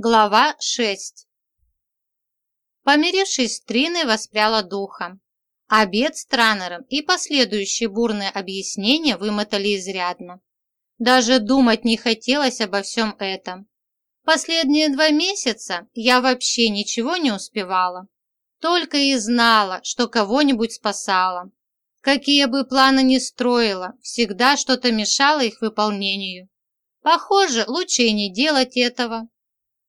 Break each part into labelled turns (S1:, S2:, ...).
S1: Глава 6 Помирившись с Триной, воспряла духом. Обед с Транером и последующие бурные объяснения вымотали изрядно. Даже думать не хотелось обо всем этом. Последние два месяца я вообще ничего не успевала. Только и знала, что кого-нибудь спасала. Какие бы планы ни строила, всегда что-то мешало их выполнению. Похоже, лучше и не делать этого.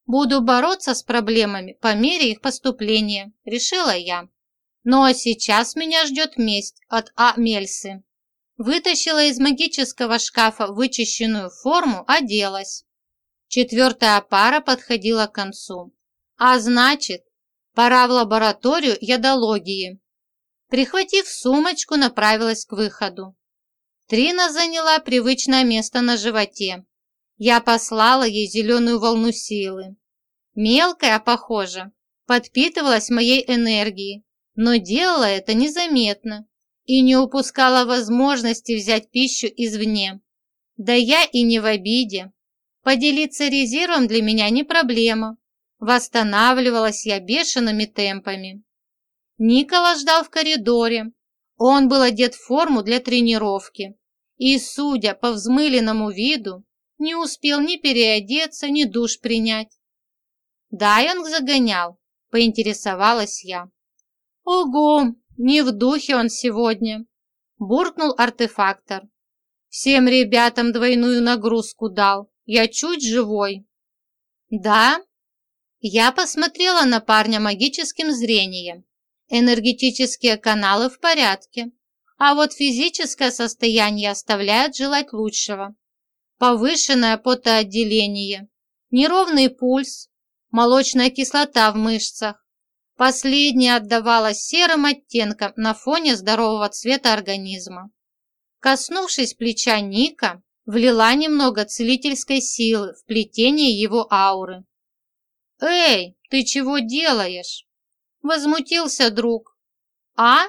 S1: Буду бороться с проблемами по мере их поступления, решила я. Ну а сейчас меня ждет месть от А. Мельсы. Вытащила из магического шкафа вычищенную форму, оделась. Четвертая пара подходила к концу. А значит, пора в лабораторию ядологии. Прихватив сумочку, направилась к выходу. Трина заняла привычное место на животе. Я послала ей зеленую волну силы. Мелкая, похоже, подпитывалась моей энергией, но делала это незаметно и не упускала возможности взять пищу извне. Да я и не в обиде. Поделиться резервом для меня не проблема. Восстанавливалась я бешеными темпами. Никола ждал в коридоре. Он был одет в форму для тренировки. И, судя по взмыленному виду, не успел ни переодеться, ни душ принять. Дайонг загонял, поинтересовалась я. Ого, не в духе он сегодня, буркнул артефактор. Всем ребятам двойную нагрузку дал, я чуть живой. Да? Я посмотрела на парня магическим зрением. Энергетические каналы в порядке, а вот физическое состояние оставляет желать лучшего. Повышенное потоотделение, неровный пульс, молочная кислота в мышцах. Последняя отдавалась серым оттенком на фоне здорового цвета организма. Коснувшись плеча Ника, влила немного целительской силы в плетение его ауры. «Эй, ты чего делаешь?» Возмутился друг. «А?»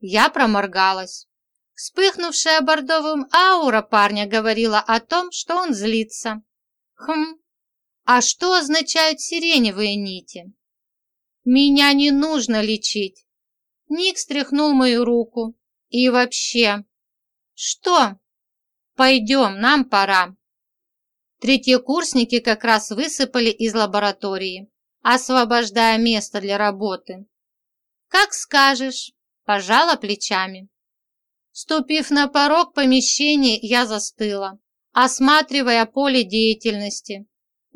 S1: Я проморгалась. Вспыхнувшая бордовым аура парня говорила о том, что он злится. Хм, а что означают сиреневые нити? Меня не нужно лечить. Ник стряхнул мою руку. И вообще... Что? Пойдем, нам пора. Третьекурсники как раз высыпали из лаборатории, освобождая место для работы. Как скажешь, пожала плечами. Ступив на порог помещения, я застыла, осматривая поле деятельности.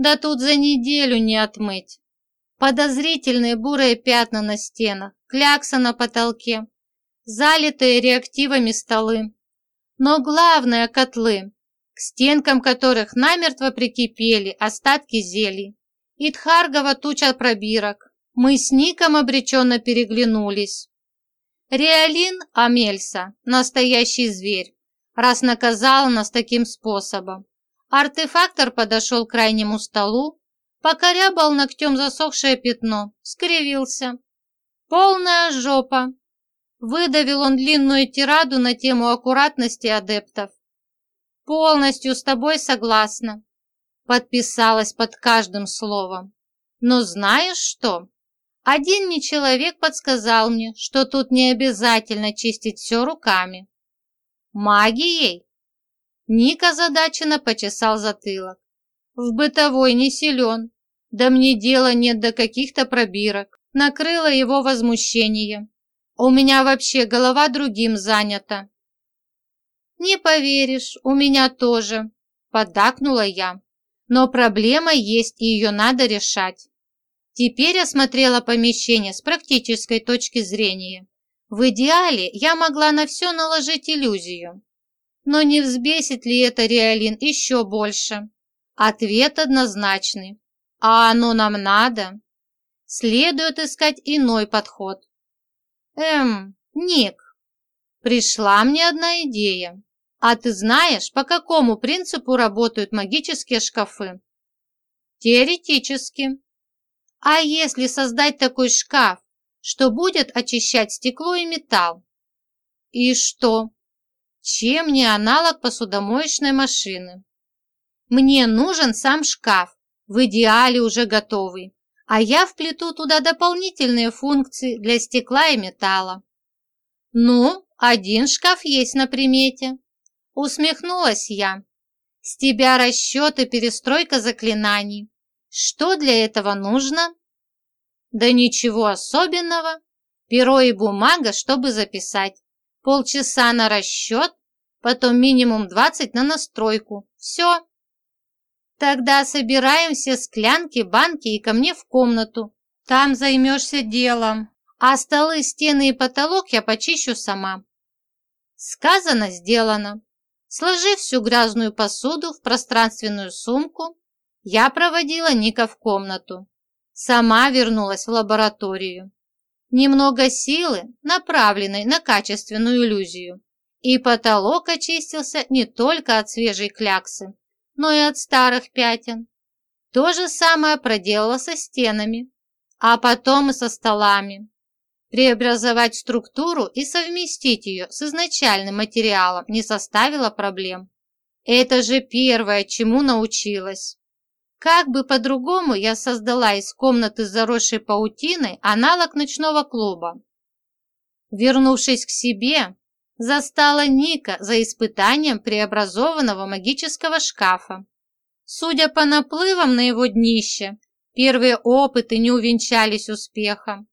S1: Да тут за неделю не отмыть. Подозрительные бурые пятна на стенах, клякса на потолке, залитые реактивами столы. Но главное – котлы, к стенкам которых намертво прикипели остатки зелий. И Тхаргова туча пробирок. Мы с Ником обреченно переглянулись. Реалин Амельса – настоящий зверь, раз наказал нас таким способом. Артефактор подошел к крайнему столу, покорябал ногтем засохшее пятно, скривился. «Полная жопа!» Выдавил он длинную тираду на тему аккуратности адептов. «Полностью с тобой согласна», подписалась под каждым словом. «Но знаешь что? Один не человек подсказал мне, что тут не обязательно чистить все руками. Магией Ник озадаченно почесал затылок. В бытовой не силен. Да мне дела нет до каких-то пробирок. Накрыло его возмущение. У меня вообще голова другим занята. Не поверишь, у меня тоже, поддакнула я. Но проблема есть, и ее надо решать. Теперь осмотрела помещение с практической точки зрения. В идеале я могла на все наложить иллюзию. Но не взбесит ли это Реалин еще больше? Ответ однозначный. А оно нам надо? Следует искать иной подход. Эм, Ник, пришла мне одна идея. А ты знаешь, по какому принципу работают магические шкафы? Теоретически. А если создать такой шкаф, что будет очищать стекло и металл? И что? Чем не аналог посудомоечной машины. Мне нужен сам шкаф, в идеале уже готовый, а я вплету туда дополнительные функции для стекла и металла. Ну, один шкаф есть на примете. Усмехнулась я. С тебя расчеты, перестройка заклинаний. Что для этого нужно? Да ничего особенного. Перо и бумага, чтобы записать. Полчаса на расчет, потом минимум 20 на настройку. Все. Тогда собираем все склянки, банки и ко мне в комнату. Там займешься делом. А столы, стены и потолок я почищу сама. Сказано, сделано. Сложив всю грязную посуду в пространственную сумку, я проводила Ника в комнату. Сама вернулась в лабораторию. Немного силы, направленной на качественную иллюзию. И потолок очистился не только от свежей кляксы, но и от старых пятен. То же самое проделала со стенами, а потом и со столами. Преобразовать структуру и совместить ее с изначальным материалом не составило проблем. Это же первое, чему научилась. Как бы по-другому я создала из комнаты заросшей паутиной аналог ночного клуба. Вернувшись к себе, застала Ника за испытанием преобразованного магического шкафа. Судя по наплывам на его днище, первые опыты не увенчались успехом.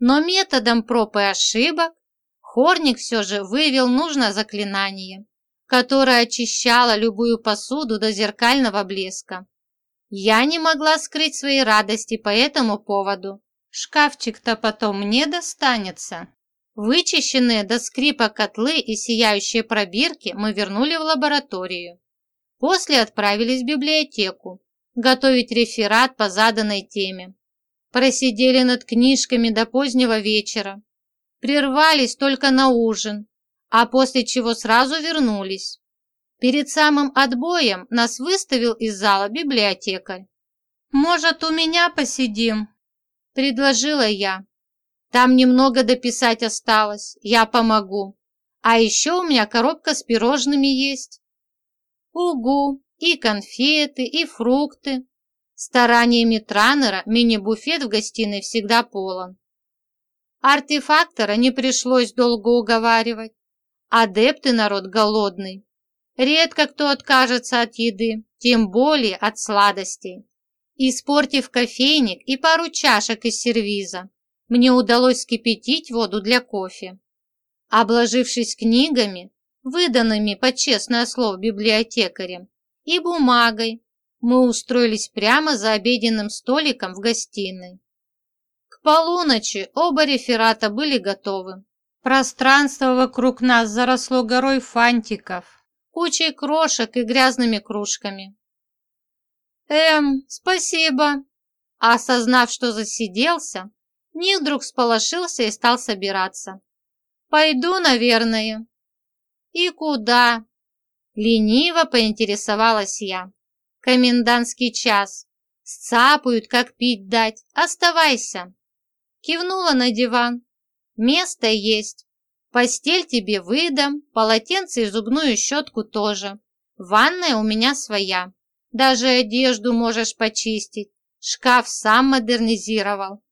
S1: Но методом проб и ошибок Хорник все же вывел нужное заклинание, которое очищало любую посуду до зеркального блеска. Я не могла скрыть своей радости по этому поводу. Шкафчик-то потом мне достанется. Вычищенные до скрипа котлы и сияющие пробирки мы вернули в лабораторию. После отправились в библиотеку, готовить реферат по заданной теме. Просидели над книжками до позднего вечера. Прервались только на ужин, а после чего сразу вернулись. Перед самым отбоем нас выставил из зала библиотекарь. «Может, у меня посидим?» – предложила я. Там немного дописать осталось, я помогу. А еще у меня коробка с пирожными есть. Угу, и конфеты, и фрукты. Стараниями Транера мини-буфет в гостиной всегда полон. Артефактора не пришлось долго уговаривать. Адепты народ голодный. Редко кто откажется от еды, тем более от сладостей. Испортив кофейник и пару чашек из сервиза, мне удалось скипятить воду для кофе. Обложившись книгами, выданными по честное слово библиотекарем, и бумагой, мы устроились прямо за обеденным столиком в гостиной. К полуночи оба реферата были готовы. Пространство вокруг нас заросло горой фантиков, кучей крошек и грязными кружками. «Эм, спасибо!» Осознав, что засиделся, Ник вдруг сполошился и стал собираться. «Пойду, наверное». «И куда?» Лениво поинтересовалась я. «Комендантский час. Сцапают, как пить дать. Оставайся». Кивнула на диван. «Место есть. Постель тебе выдам, полотенце и зубную щетку тоже. Ванная у меня своя. Даже одежду можешь почистить. Шкаф сам модернизировал.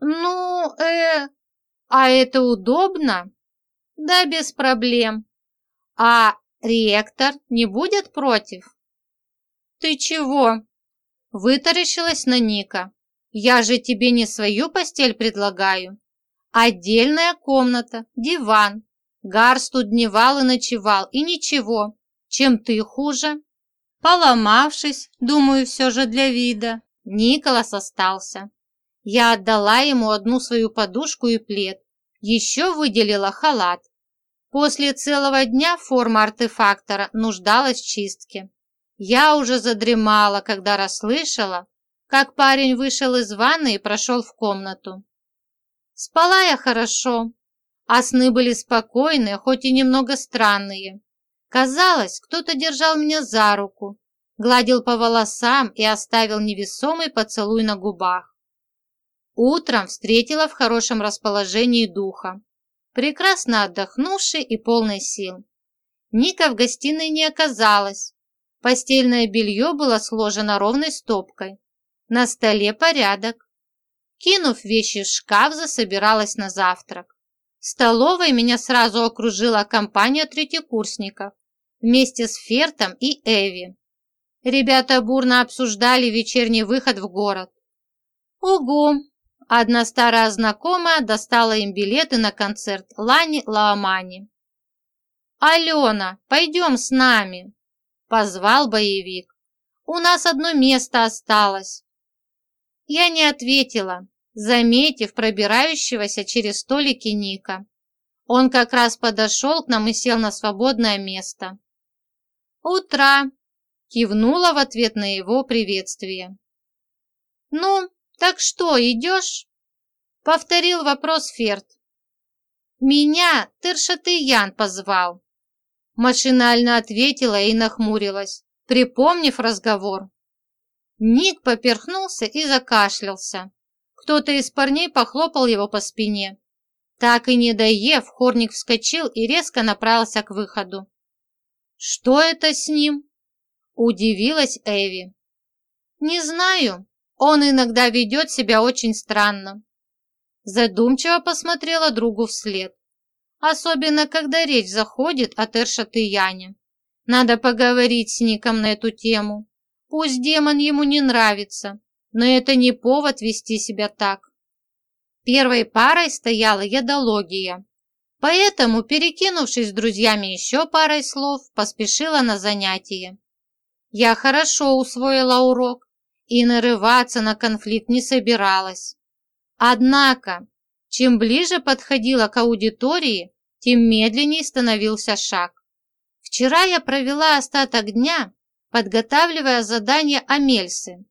S1: «Ну, э, а это удобно?» «Да, без проблем. А ректор не будет против?» «Ты чего?» Вытаращилась на Ника. «Я же тебе не свою постель предлагаю. Отдельная комната, диван. Гарс тут дневал и ночевал, и ничего. Чем ты хуже?» Поломавшись, думаю, все же для вида, Николас остался. Я отдала ему одну свою подушку и плед. Еще выделила халат. После целого дня форма артефактора нуждалась в чистке. Я уже задремала, когда расслышала, как парень вышел из ванны и прошел в комнату. Спала я хорошо, а сны были спокойные, хоть и немного странные. Казалось, кто-то держал меня за руку, гладил по волосам и оставил невесомый поцелуй на губах. Утром встретила в хорошем расположении духа, прекрасно отдохнувший и полный сил. Ника в гостиной не оказалось. Постельное белье было сложено ровной стопкой. На столе порядок. Кинув вещи в шкаф, засобиралась на завтрак. В столовой меня сразу окружила компания третьекурсников вместе с Фертом и Эви. Ребята бурно обсуждали вечерний выход в город. Ого! Одна старая знакомая достала им билеты на концерт Лани Лаомани. «Алена, пойдем с нами!» – позвал боевик. «У нас одно место осталось». Я не ответила, заметив пробирающегося через столики Ника. Он как раз подошел к нам и сел на свободное место. «Утра!» – кивнула в ответ на его приветствие. «Ну, так что, идешь?» – повторил вопрос Ферд. «Меня Тыршатыян позвал». Машинально ответила и нахмурилась, припомнив разговор. Ник поперхнулся и закашлялся. Кто-то из парней похлопал его по спине. Так и не доев, Хорник вскочил и резко направился к выходу. «Что это с ним?» – удивилась Эви. «Не знаю. Он иногда ведет себя очень странно». Задумчиво посмотрела другу вслед. Особенно, когда речь заходит о Тершатыяне. Надо поговорить с Ником на эту тему. Пусть демон ему не нравится, но это не повод вести себя так. Первой парой стояла ядология. Поэтому, перекинувшись с друзьями еще парой слов, поспешила на занятие. Я хорошо усвоила урок и нарываться на конфликт не собиралась. Однако, чем ближе подходила к аудитории, тем медленнее становился шаг. Вчера я провела остаток дня, подготавливая задание Амельсы.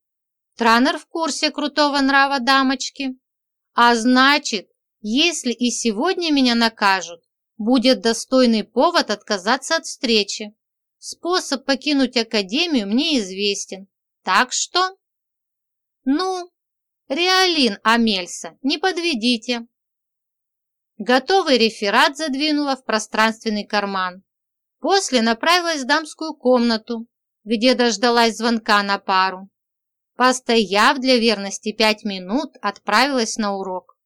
S1: Транер в курсе крутого нрава дамочки. А значит, если и сегодня меня накажут, будет достойный повод отказаться от встречи. Способ покинуть Академию мне известен. Так что... Ну, Реалин Амельса, не подведите. Готовый реферат задвинула в пространственный карман. После направилась в дамскую комнату, где дождалась звонка на пару. Постояв для верности пять минут, отправилась на урок.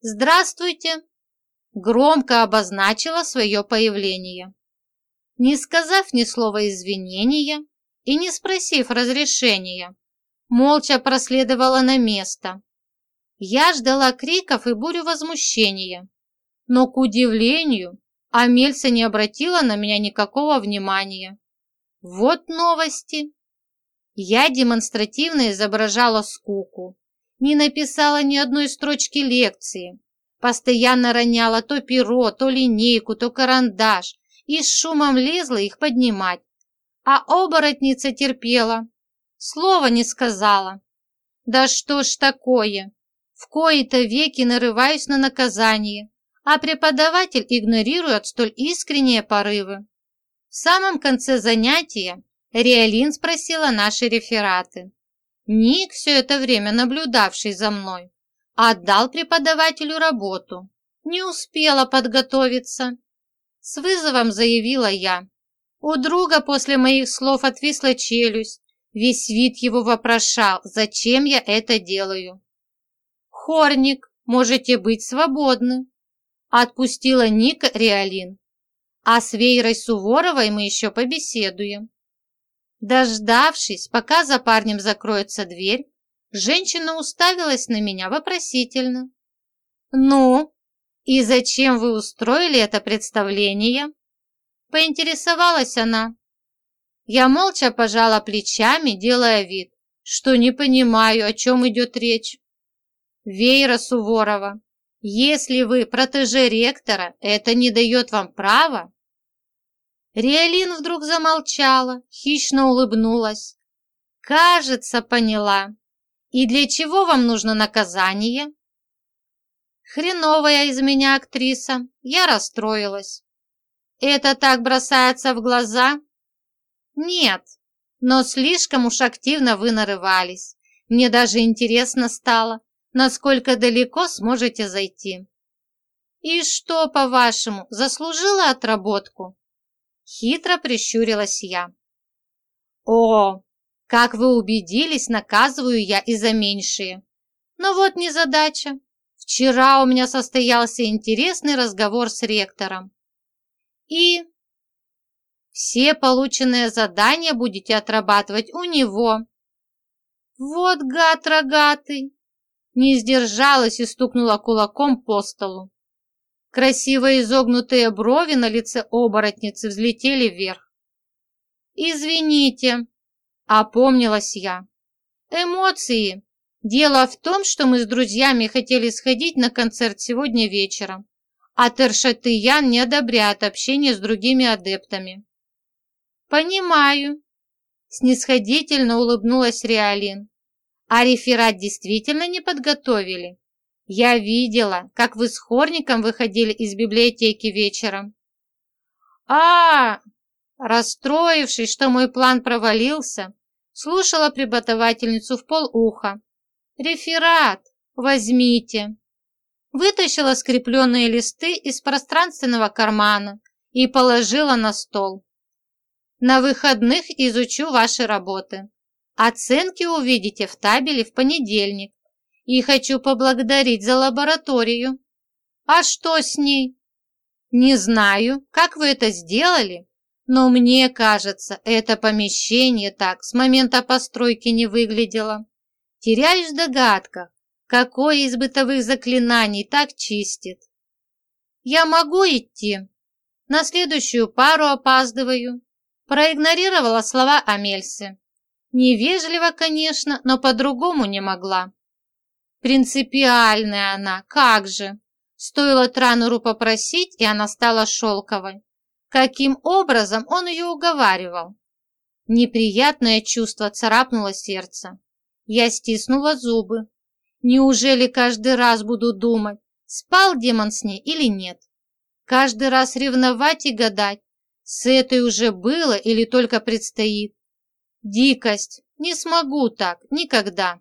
S1: «Здравствуйте!» Громко обозначила свое появление. Не сказав ни слова извинения и не спросив разрешения, молча проследовала на место. Я ждала криков и бурю возмущения, но, к удивлению, Амельса не обратила на меня никакого внимания. Вот новости. Я демонстративно изображала скуку, не написала ни одной строчки лекции, постоянно роняла то перо, то линейку, то карандаш и с шумом лезла их поднимать, а оборотница терпела, Слова не сказала. Да что ж такое? В кои-то веки нарываюсь на наказание, а преподаватель игнорирует столь искренние порывы. В самом конце занятия Реалин спросила наши рефераты. Ник, все это время наблюдавший за мной, отдал преподавателю работу. Не успела подготовиться. С вызовом заявила я. У друга после моих слов отвисла челюсть, Весь вид его вопрошал, зачем я это делаю. «Хорник, можете быть свободны», – отпустила Ника Реалин. «А с Вейрой Суворовой мы еще побеседуем». Дождавшись, пока за парнем закроется дверь, женщина уставилась на меня вопросительно. «Ну, и зачем вы устроили это представление?» Поинтересовалась она. Я молча пожала плечами, делая вид, что не понимаю, о чем идет речь. Вейра Суворова, если вы протеже ректора, это не дает вам права? Реалин вдруг замолчала, хищно улыбнулась. Кажется, поняла. И для чего вам нужно наказание? Хреновая из меня актриса, я расстроилась. Это так бросается в глаза, «Нет, но слишком уж активно вы нарывались. Мне даже интересно стало, насколько далеко сможете зайти». «И что, по-вашему, заслужила отработку?» Хитро прищурилась я. О, как вы убедились, наказываю я и за меньшие. Но вот незадача. Вчера у меня состоялся интересный разговор с ректором. И все полученные задания будете отрабатывать у него. Вот гад рогатый! Не сдержалась и стукнула кулаком по столу. Красиво изогнутые брови на лице оборотницы взлетели вверх. «Извините», — опомнилась я. «Эмоции. Дело в том, что мы с друзьями хотели сходить на концерт сегодня вечером, а Тершатыян не одобряет общение с другими адептами». «Понимаю», — снисходительно улыбнулась Реалин. «А реферат действительно не подготовили?» Я видела, как вы с Хорником выходили из библиотеки вечером. а, -а, -а Расстроившись, что мой план провалился, слушала преподавательницу в полуха. «Реферат! Возьмите!» Вытащила скрепленные листы из пространственного кармана и положила на стол. «На выходных изучу ваши работы. Оценки увидите в табеле в понедельник и хочу поблагодарить за лабораторию. А что с ней? Не знаю, как вы это сделали, но мне кажется, это помещение так с момента постройки не выглядело. Теряюсь в догадках, какое из бытовых заклинаний так чистит. Я могу идти? На следующую пару опаздываю. Проигнорировала слова Амельсы. Невежливо, конечно, но по-другому не могла. Принципиальная она, как же! Стоило Трануру попросить, и она стала шелковой. Каким образом он ее уговаривал? Неприятное чувство царапнуло сердце. Я стиснула зубы. Неужели каждый раз буду думать, спал демон с ней или нет? Каждый раз ревновать и гадать, с этой уже было или только предстоит? Дикость, не смогу так, никогда.